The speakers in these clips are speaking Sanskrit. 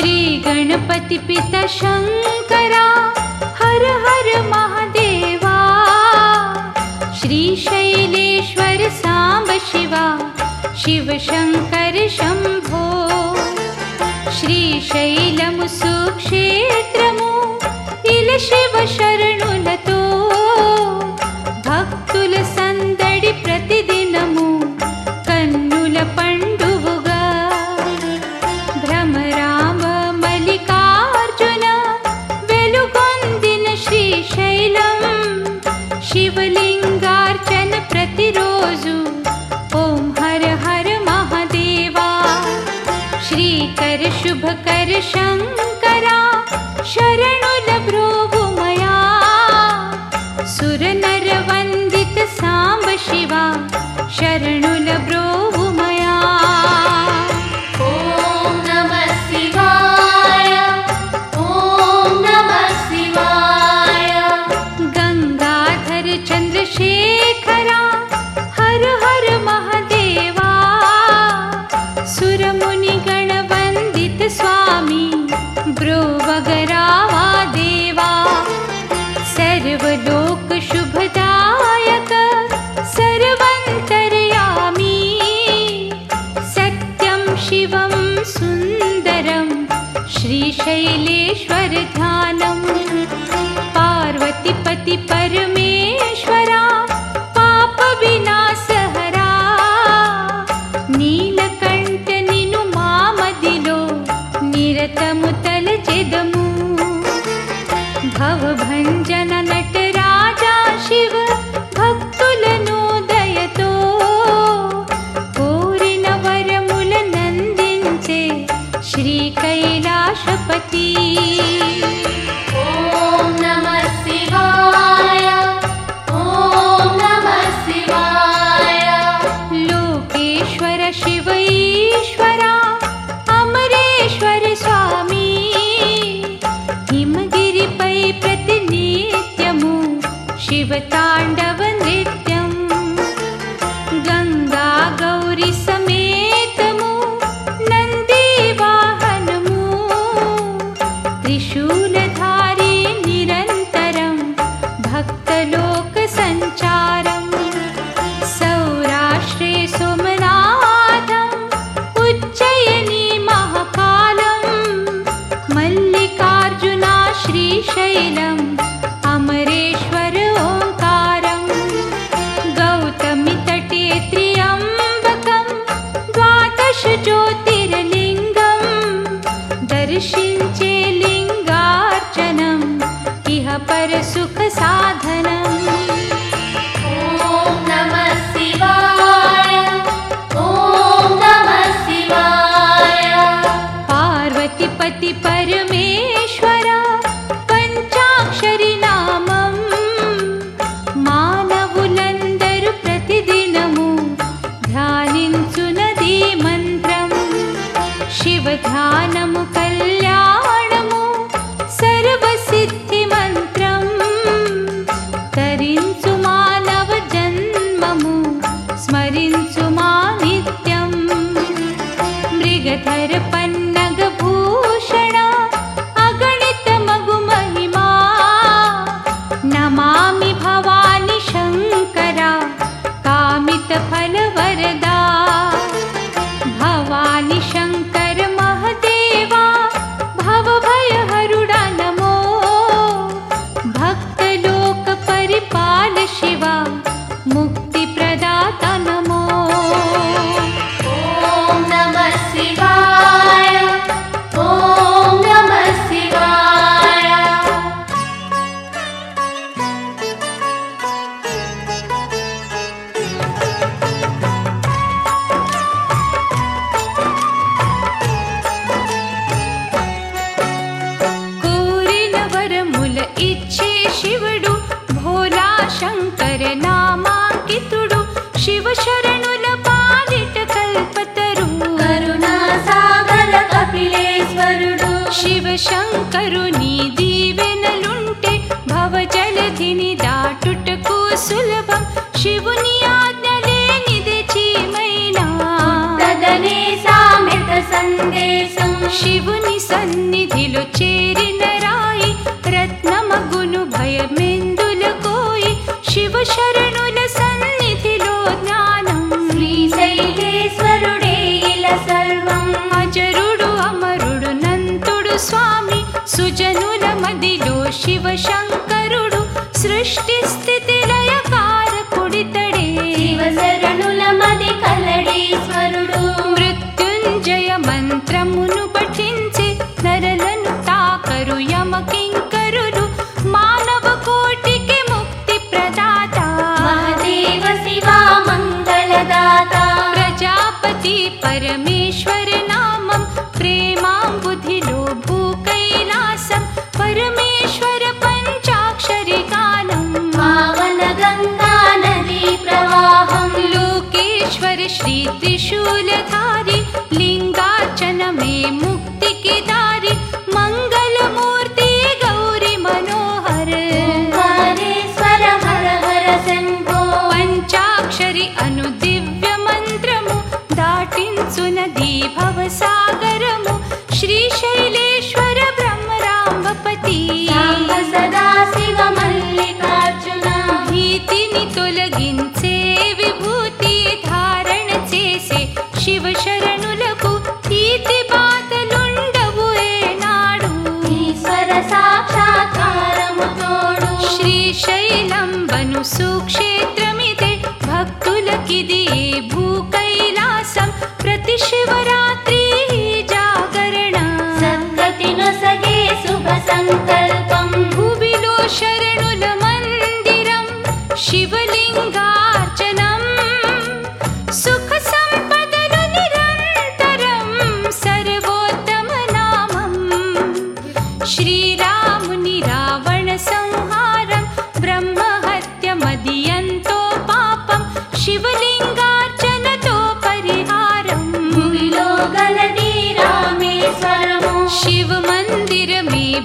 श्रीगणपतिपिताशङ्करा हर हर महादेवा। श्रीशैलेश्वर साम्ब शिवा शिवशङ्कर शम्भो श्रीशैलमु इल शिव न 生 देवा। सर्वलोकशुभदायक सर्वन्तर्यामी। सत्यं शिवं सुन्दरं श्रीशैलेश्वरधान। சிலம். और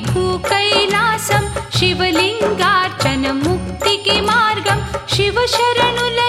भूकैलासं शिवलिङ्गार्चन मुक्ति मार्गम् शिवशरणुला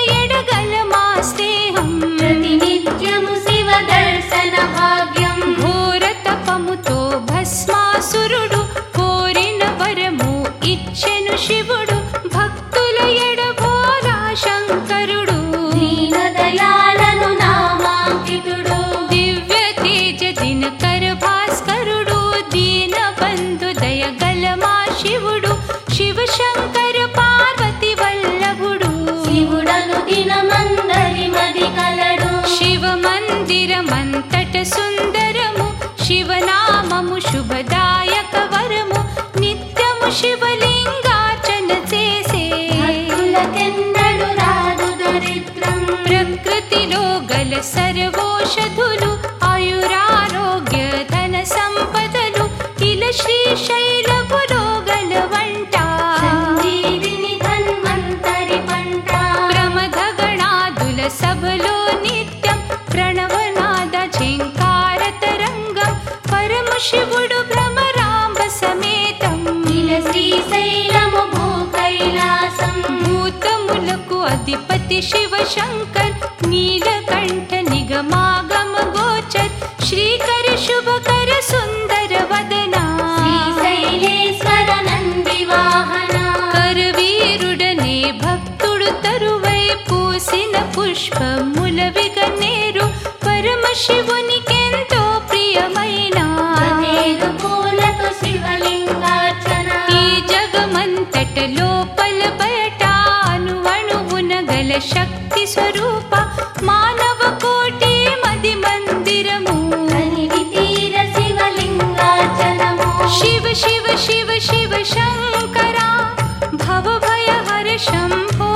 शिवनिकेतो प्रियमयिना शिवलिङ्गाचल जगमन् तट लोपलपटानुवणुगुनगलशक्ति स्वरूपा मानवकोटे मदिमन्दिरमूलितीर शिवलिङ्गाचलम् शिव शिव शिव शिव शङ्करा भवभय हर शम्भो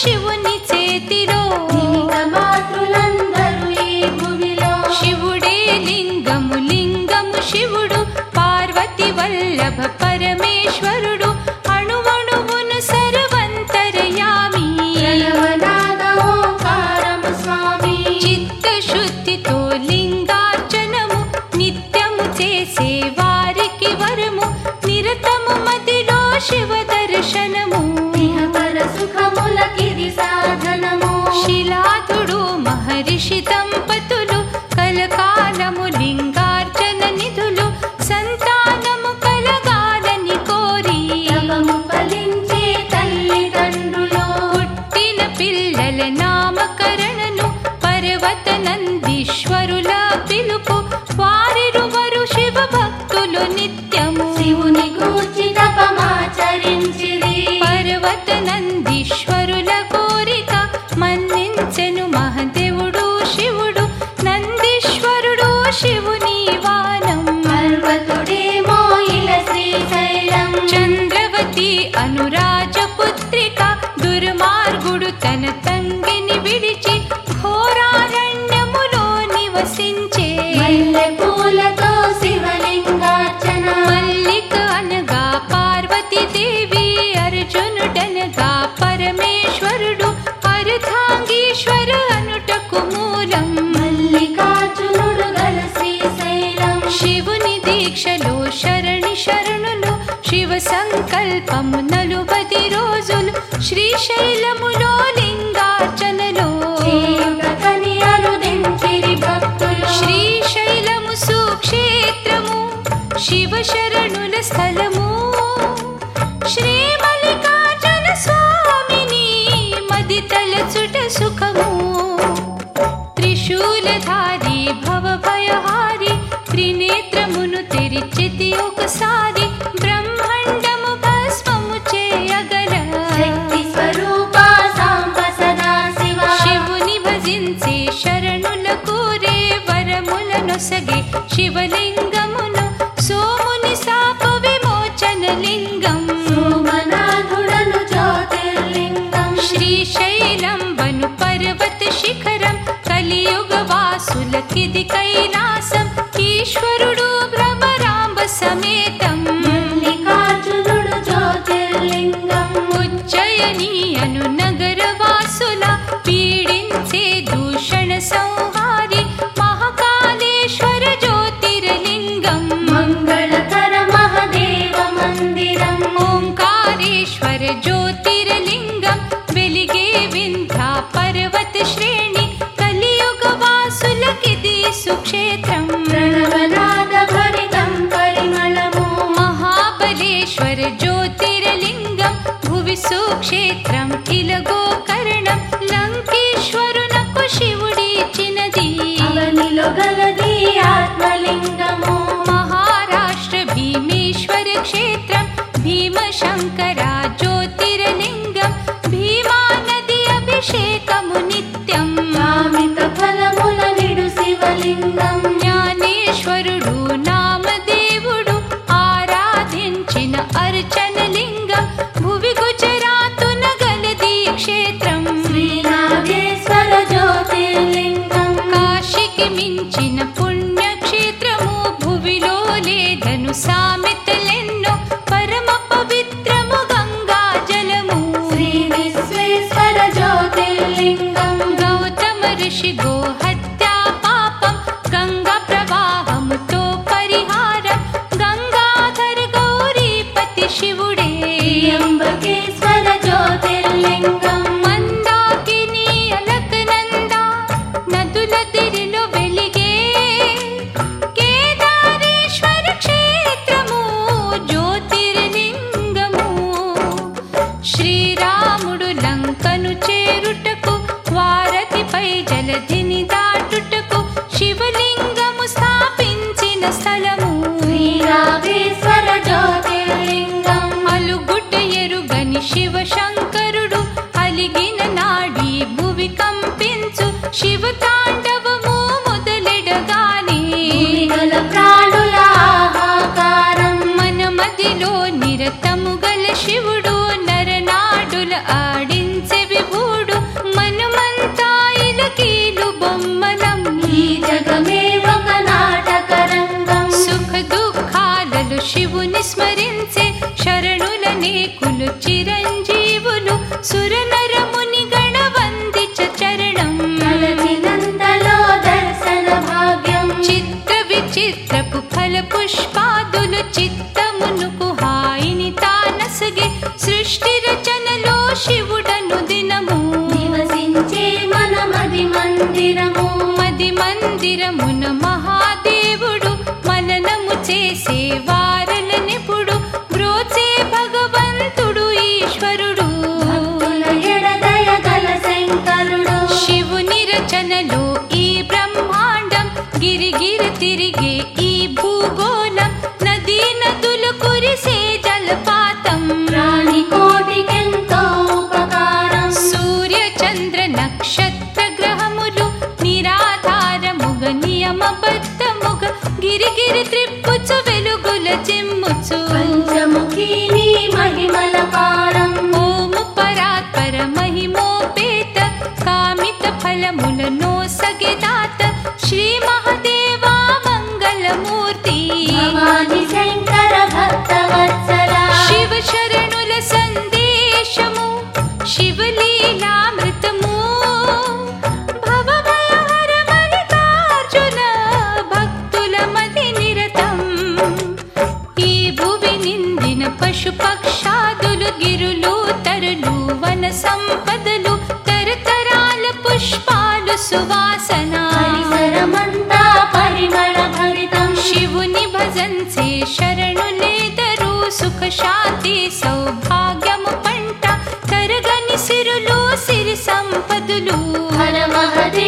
ಶಿವನಿ शैलं वनपर्वत शिखरम् कलियुगवासुलकिधिकैनासम् ईश्वर she go hide. மந்திரமுன் वासनाय वरमण्टा परिमल भणितं शिवुनि भजन्ते तरगनि तरु सुखशान्ति सौभाग्यं महदे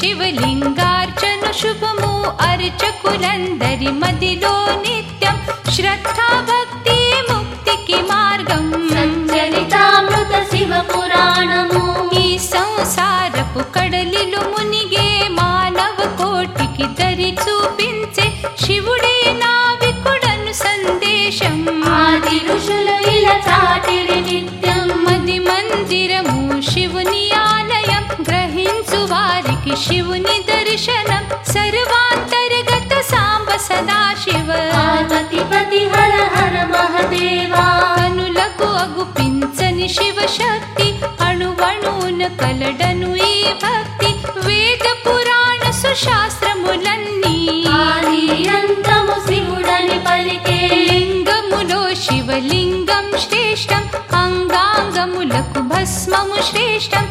శివలింగార్చన శుభము అర్చకులందరి మదిలో నిత్యం శ్రద్ధా భక్తి ముక్తికి మార్గం. సచ్చరితామృత శివ పురాణము. ఈ సంసారపు కడలిలు మునిగే మానవ కోటికి దరి చూపించే శివుడే నావికుడను సందేశం. ఆది ఋషులు ఇలా చాటిరిని शिवनिदर्शनं सर्वान्तर्गत साम्ब सदा शिवनि शिव शक्ति अणुवणून कलडनुये भक्ति वेदपुराण सुशास्त्रमुलन्नीयन्तमुडनि लिङ्गमुलो शिवलिङ्गं श्रेष्ठम् अङ्गाङ्गमुलकु भस्ममु श्रेष्ठम्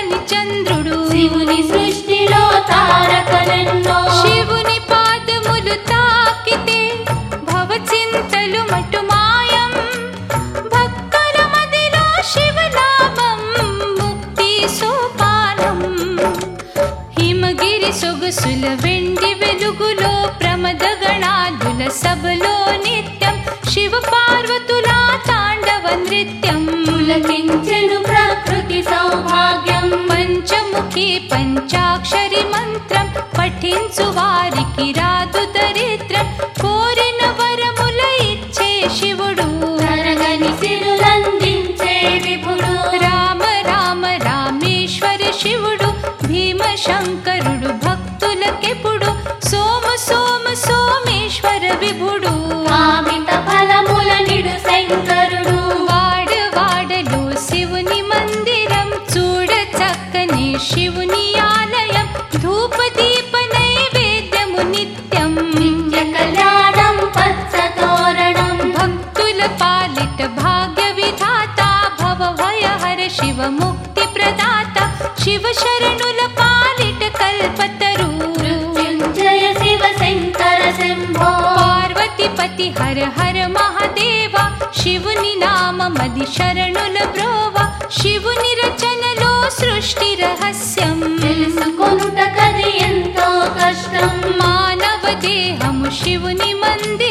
नुप्राकृति सौभाग्यं पञ्चमुखी पञ्चाक्षरि मन्त्रं पठिन्सु वारिकिरा ल्पतरुञ्जय पार्वतीपति हर हर महादेव शिवनि नाम मदि शरणुल प्रोवा शिवनिरचननो सृष्टिरहस्यं कष्टं मानवदेहं शिवनि मन्दिर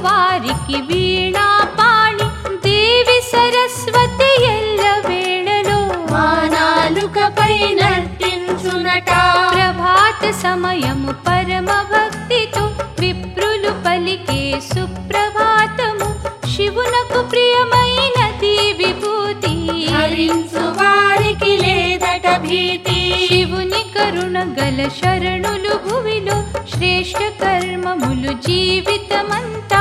స్మరించు వారికి వీణా పాణి దేవి సరస్వతి ఎల్ల వేళలో మానాలుకపై నర్తించునట ప్రభాత సమయము పరమ భక్తితో విప్రులు పలికే సుప్రభాతము శివునకు ప్రియమైనది విభూతి హరించు వారికి లేదట భీతి శివుని కరుణ గల శరణులు భువిలో శ్రేష్ఠ కర్మములు జీవితమంతా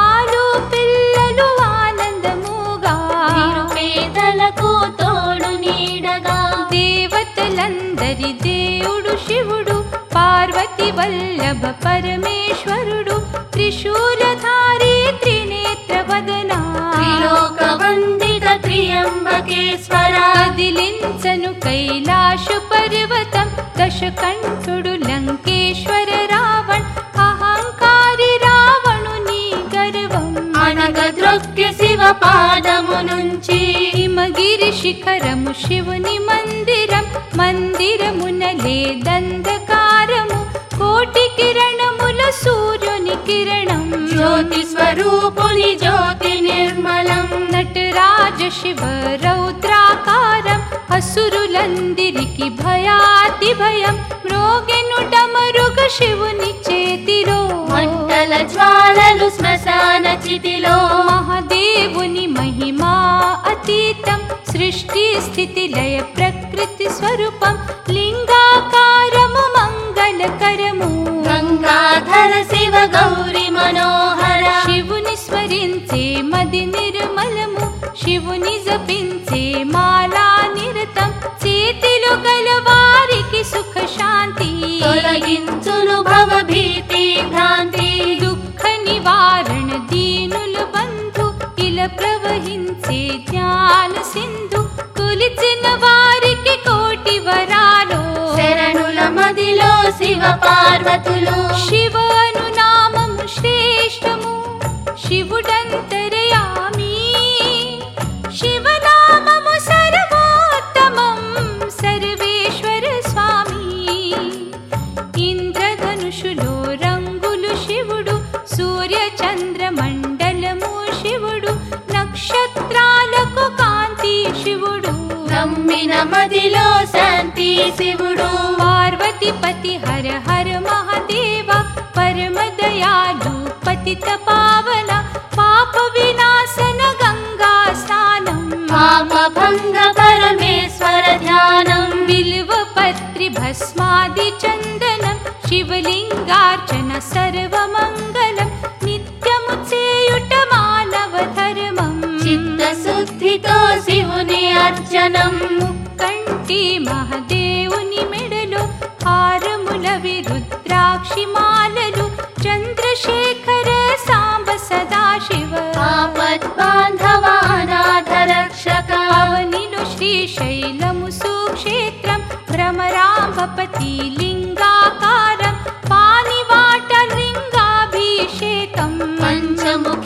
ఆలు పిల్లలు ఆనందముగా నిరుపేదలకు తోడు నీడగా దేవతలందరి దేవుడు శివుడు పార్వతి వల్లభ పరమేశ్వరుడు త్రిశూలధారి త్రినేత్ర వదనా త్రిలోక వందిత త్రియంబకేశ్వర కదిలించను కైలాస అనగద్రొక్కి శివ పాదము నుంచి హిమగిరి శిఖరము శివుని మందిరం మందిరమునలే దంధకారము కోటి కిరణముల సూర్యుని కిరణం జ్యోతి స్వరూపుని జ్యోతి నిర్మలం నటరాజ శివ రౌద్రాకారం అసురులందిరికి భయాతి భయం మ్రోగెను డమరుగ శివుని చేతిలో మంటల జ్వాలలు శ్మశాన చితిలో మహాదేవుని మహిమా అతీతం సృష్టి స్థితి లయ ప్రకృతి స్వరూపం లింగాకారము మంగళకరము గంగాధర శివ గౌరి మనోహర శివుని స్మరించే మది నిర్మలము శివుని జపించే మాలా నిరతం చేతిలో గల వారికి సుఖ శాంతి తొలగించును భవ భీతి భ్రాంతి దుఃఖ నివారణ దీనుల బంధు ఇలా ప్రవహించే జ్ఞాన సింధు కొలిచిన వారికి కోటి వరాలు శరణుల మదిలో శివ పార్వతులు శివను మదిలో శాంతి శివుడు పార్వతిపతి హర హర మహాదేవ పరమ దయాలు పతిత పావన పాప వినాశన గంగా స్నానం పాప భంగ పరమేశ్వర ధ్యానం బిల్వ పత్రి భస్మాది చందనం శివలింగార్చన సర్వమంగళం నిత్యము చేయుట మానవ ధర్మం చిత్త శుద్ధితో శివుని అర్చనం ముక్కంటి మహదేవుని మెడలో హారముల విరుద్రాక్షి మాలలు చంద్రశేఖర సాంబ సదాశివ ఆపద్ బాంధవానాథ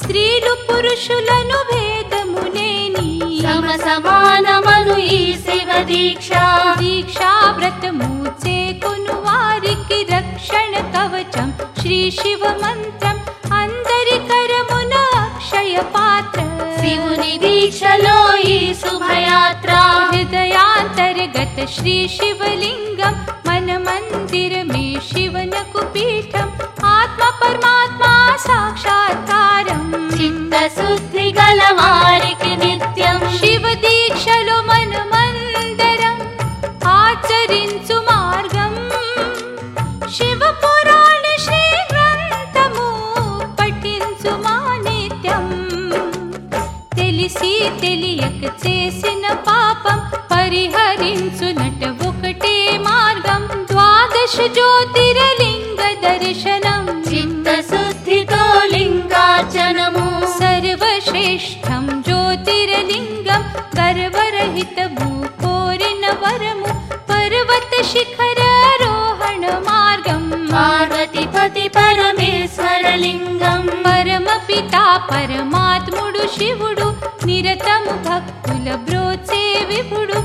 స్త్రీలు పురుషులను భేదములేని సమ సమానమను ఈ శివ దీక్ష దీక్షా వ్రతము చేకొను వారికి రక్షణ కవచం శ్రీ శివ మంత్రం అందరి కరమున అక్షయ పాత్ర శివుని దీక్షలో ఈ శుభయాత్ర హృదయాంతర్గత శ్రీ శివలింగం మన మందిరమే శివనకు పీఠం परमात्मा साक्षात्कारम् साक्षात्कारं। सुलमारक्यं शिव दीक्षल मनमन्दरम् आचरिच मार्गम् शिव पुराण श्रीहो पठिन्तु मा नित्यंसिन पापं परिहरिचु नटबुकटे मार्गं। द्वादश ज्योतिरलिङ्गदर्शनम् पर्वत शिखर रोहण मार्गम् मार्गतिपति परमेश्वरलिङ्गम् परमपिता परमात्मुडु शिवुडु निरतं भकुलब्रोत्से विभुडु।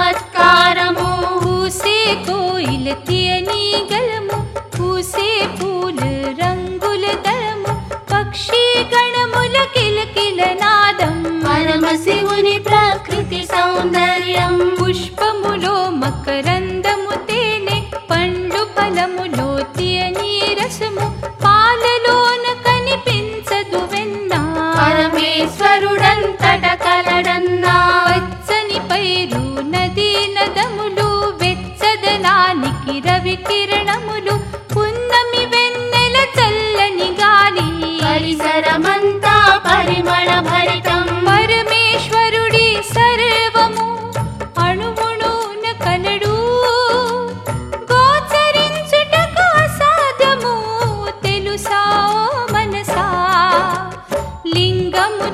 much.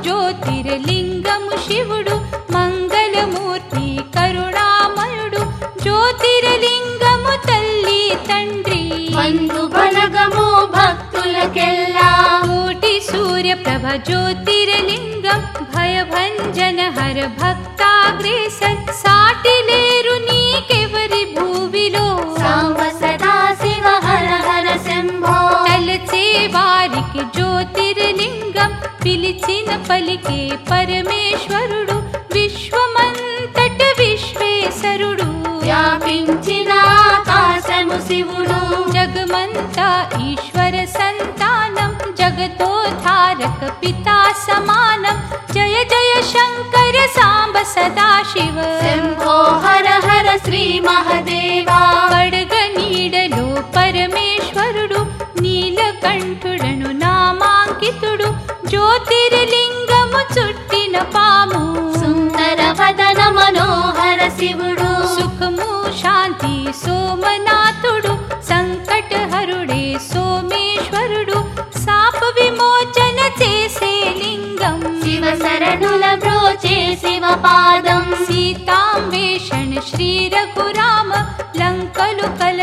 ज्योतिर्लिङ्गमु शिवुडु मङ्गलमूर्ति करुणामुडु ज्योतिर्लिङ्गमुल् तण्डी भक्तुले सूर्यप्रभ ज्योतिर्लिङ्गं भयभञ्जन हर भक्ता भूवि పిలిచిన పలికే పరమేశ్వరుడు విశ్వమంతట విశ్వేశ్వరుడు వ్యాపించిన ఆకాశము శివుడు జగమంతా ఈశ్వర సంతానం జగతోధారక పితా సమానం జయ జయ శంకర సాంబ సదాశివ శంభో హర హర శ్రీ మహదేవా జ్యోతిర్లింగము చుట్టిన పాము. సుందర వదన మనోహర శివుడు. సుఖము శాంతి సోమనాథుడు. సంకటహరుడే సోమేశ్వరుడు. मनोहर शिवनाथुडु सङ्कटहरुडे सोमेश्वरुडु साप विमोचन ते सेलिङ्गं शिवसरणुलोचे शिवपादं सीताम् శ్రీ రఘురామ లంకలు కల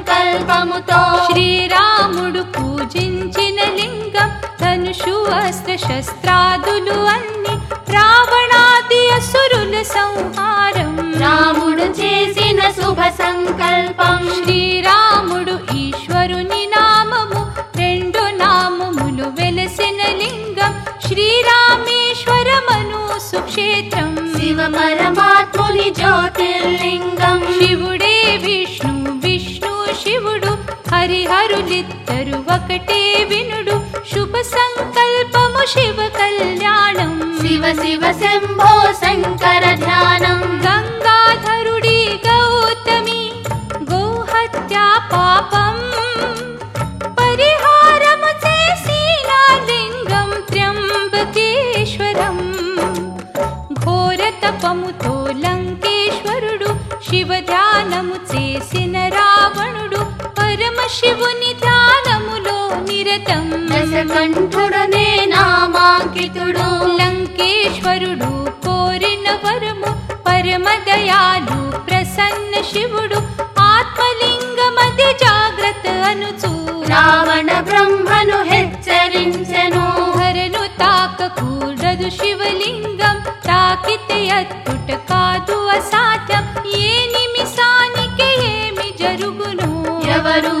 సంకల్పముతో శ్రీరాముడు పూజించిన లింగం ధనుషు అస్త్ర శస్త్రాదులు అన్ని రావణాది అసురుల సంహారం రాముడు చేసిన శుభ సంకల్పం శ్రీరాముడు ఈశ్వరుని నామము రెండు నామములు వెలసిన లింగం శ్రీరామేశ్వరమను సుక్షేత్రం శివ పరమాత్ముని జ్యోతిర్లింగం శివుడే హరిహరులిద్దరు ఒకటే వినుడు శుభ సంకల్పము శివ కళ్యాణం శివ శివ శంభో శంకర ధ్యానం గంగాధరుడి గౌతమి గోహత్యా పాపం నిరతం దశకంఠుడనే నామాంకితుడు లంకేశ్వరుడు కోరిన వరము పరమదయాలు ప్రసన్న శివుడు ఆత్మలింగమది జాగ్రత్త అనుచూ రావణ బ్రహ్మను హెచ్చరించెను ధరను తాకకూడదు శివలింగం తాకితే అత్తుట కాదు అసాధ్యం ఏ నిమిషానికి ఏమి జరుగును ఎవరు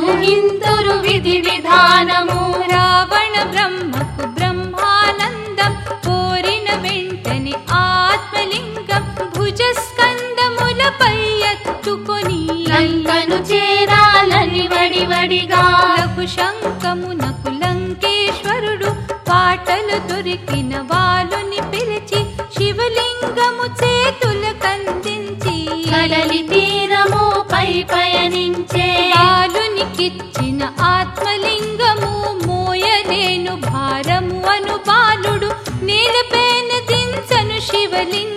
వడివడిగా లఘు శంఖమునకు లంకేశ్వరుడు పాటలు దొరికిన వాలుని పిలిచి శివలింగము చేతుల కందించి కడలి తీరము పై పయనించే బాలునికిచ్చిన ఆత్మలింగము మోయలేను భారము అను బాలుడు నేలపైన దించను శివలింగము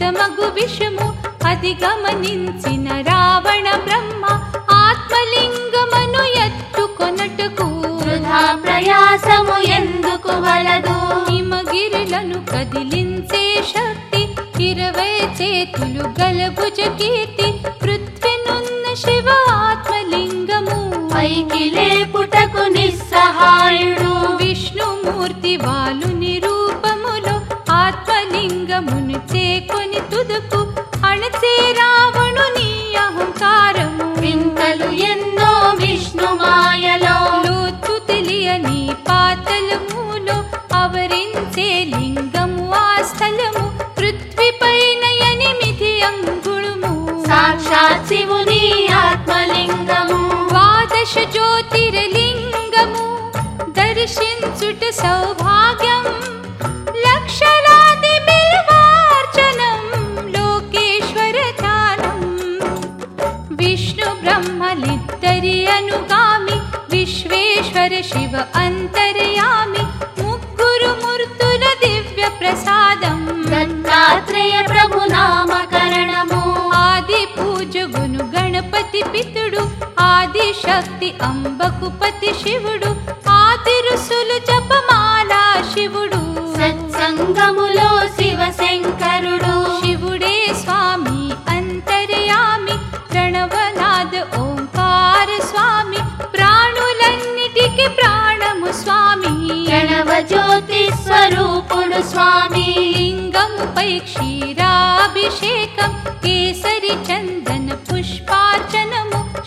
అమృతమగు విషము అది గమనించిన రావణ బ్రహ్మ ఆత్మలింగమను ఎత్తుకొనటకు వృధా ప్రయాసము ఎందుకు వలదు? హిమగిరులను కదిలించే శక్తి ఇరవై చేతులు గలభుజ కీర్తి పృథ్వీనున్న శివ ఆత్మలింగము. పైకి లేపుటకు నిస్సహాయుడు. విష్ణుమూర్తి వాలుని రూపములో ఆత్మలింగమును చేకొని తుదకు అణచే రావణుని అహంకారము. వింతలు ఎన్నో విష్ణు మాయలో. లోతు తెలియని పాతలములో అవరించే లింగము ఆ స్థలము. పృథ్వీపైన ఎనిమిది అంగుళము. సాక్షాత్ శివుని ఆత్మలింగము. ద్వాదశ జ్యోతిర్లింగము. దర్శించుట సౌభాగ్యం పితుడు ఆది శక్తి అంబకు పతి శివుడు ఆది ఋషులు జపమాలా శివుడు. సత్సంగములో శివ శంకరుడు శివుడే స్వామి అంతర్యామి ప్రణవనాద ఓంకార స్వామి ప్రాణులన్నిటికీ ప్రాణము స్వామి. ప్రణవ జ్యోతి స్వరూపుడు స్వామి. లింగముపై క్షీరాభిషేకం కేసరి చందన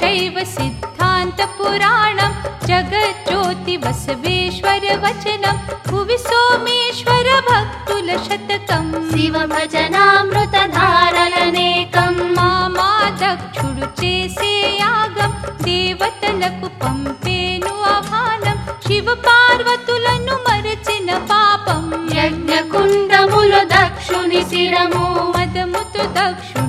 शैव सिद्धान्तपुराणं जगज्योतिबसवेश्वरवचनं भुवि सोमेश्वर भक्तुलशतकं शिवभजनामृतनारनेकं मा दक्षुरु चे सेयागं देवतनकुपम्पेनु अभानं शिवपार्वतुलनुमरुचि मरचिन पापं। यज्ञकुन्दल दक्षुनि निशिरमो मदमुतु दक्षु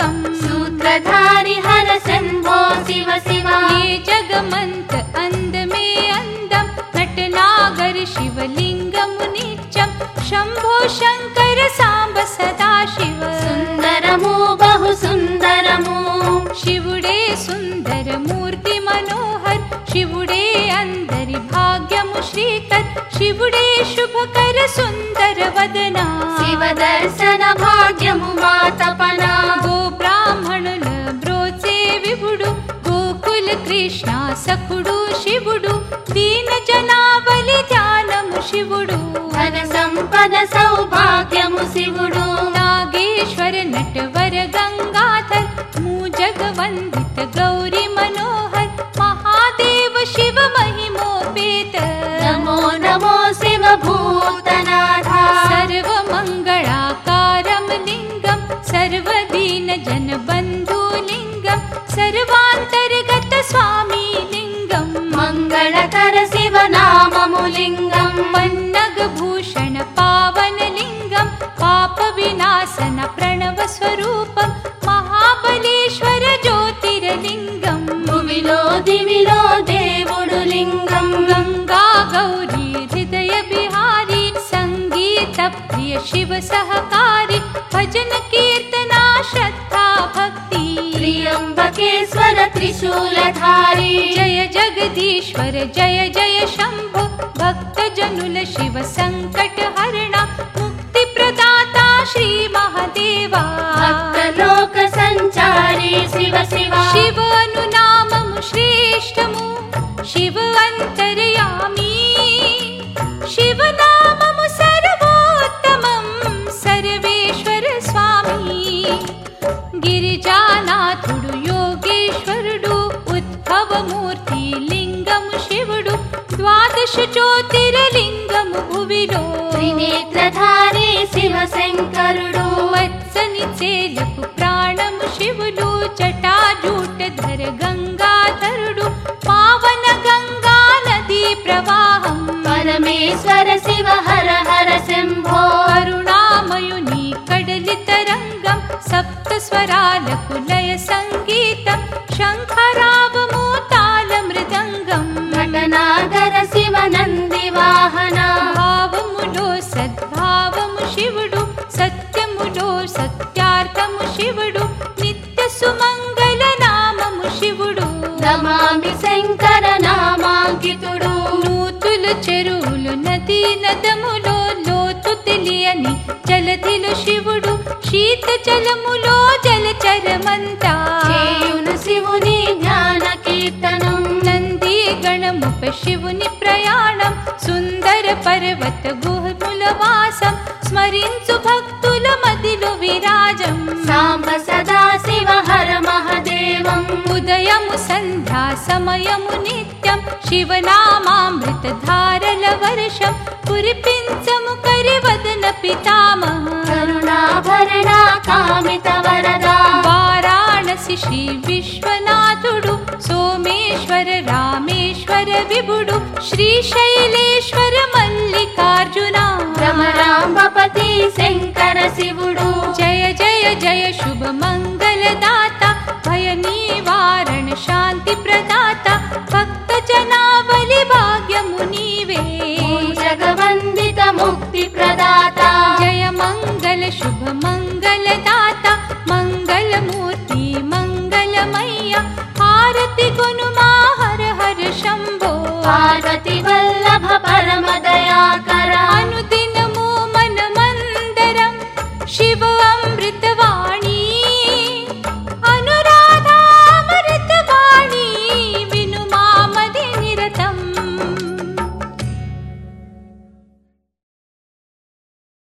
ेवं सूत्रधारि हर सन्दो शिव सिंह ये जगमन्त्र अन्द मे अन्दम् नटनागर शिवलिङ्गं नीचं शम्भो शङ्कर साम्ब सदा भाग्यमु वात पला गो ब्राह्मण न ब्रो विबुडु गोकुल कृष्ण सकुडु शिबुडु दीन जना बलि जानिबुडु स्वामी लिङ्गं मङ्गलकर शिवनाममुलिङ्गं पन्नगभूषण पावनलिङ्गं पापविनाशन प्रणवस्वरूप महाबलीश्वर ज्योतिर्लिङ्गं विनोदि विलो देवुणुलिङ्गं गङ्गा गौरी हृदय विहारी सङ्गीतप्रियशिव सहकारी भजन कीर्ति ेश्वर त्रिशूलधारी। जय जगदीश्वर जय जय शम्भो भक्तजनुल शिव सङ्कट हरिणा। मुक्ति प्रदाता श्रीमहादेवालोक सञ्चारे शिव शिवनु नाम श्रेष्ठमु। शिव अन्तरयामि शिवनाममु सर्वोत्तमं। सर्वेश्वर स्वामी। गिरिजानाथु ज्योतिर्लिङ्गम् भुविलो त्रिनेत्रधारे शिवशङ्करुडो। वत्सनिचेलपु प्राणं शिवलो जटाजूटधर गङ्गाधरुडु पावन गङ्गा नदी प्रवाहम्। परमेश्वर शिव हर हर शम्भो सप्त कडलितरङ्गम्। लु लय सप्त తెలియని జలధిలో శివుడు శీత జలములో జలచరమంతా చేయును శివుని జ్ఞాన కీర్తనం నంది గణముప శివుని ప్రయాణం సుందర పర్వత గుహముల వాసం స్మరించు భక్తుల మదిలో విరాజం సాంబ సదా శివ హర మహదేవం ఉదయము సంధ్యా సమయము నిత్యం శివనామామృత ధారల వర్షం కురిపించము కరివదన पितामह करुणाभरणा पितामहरकामितवरदा वाराणसि श्रीविश्वनाथुडु सोमेश्वर रामेश्वर विबुडु श्रीशैलेश्वर मल्लिकार्जुना। रम रामपति शङ्कर शिवुडु।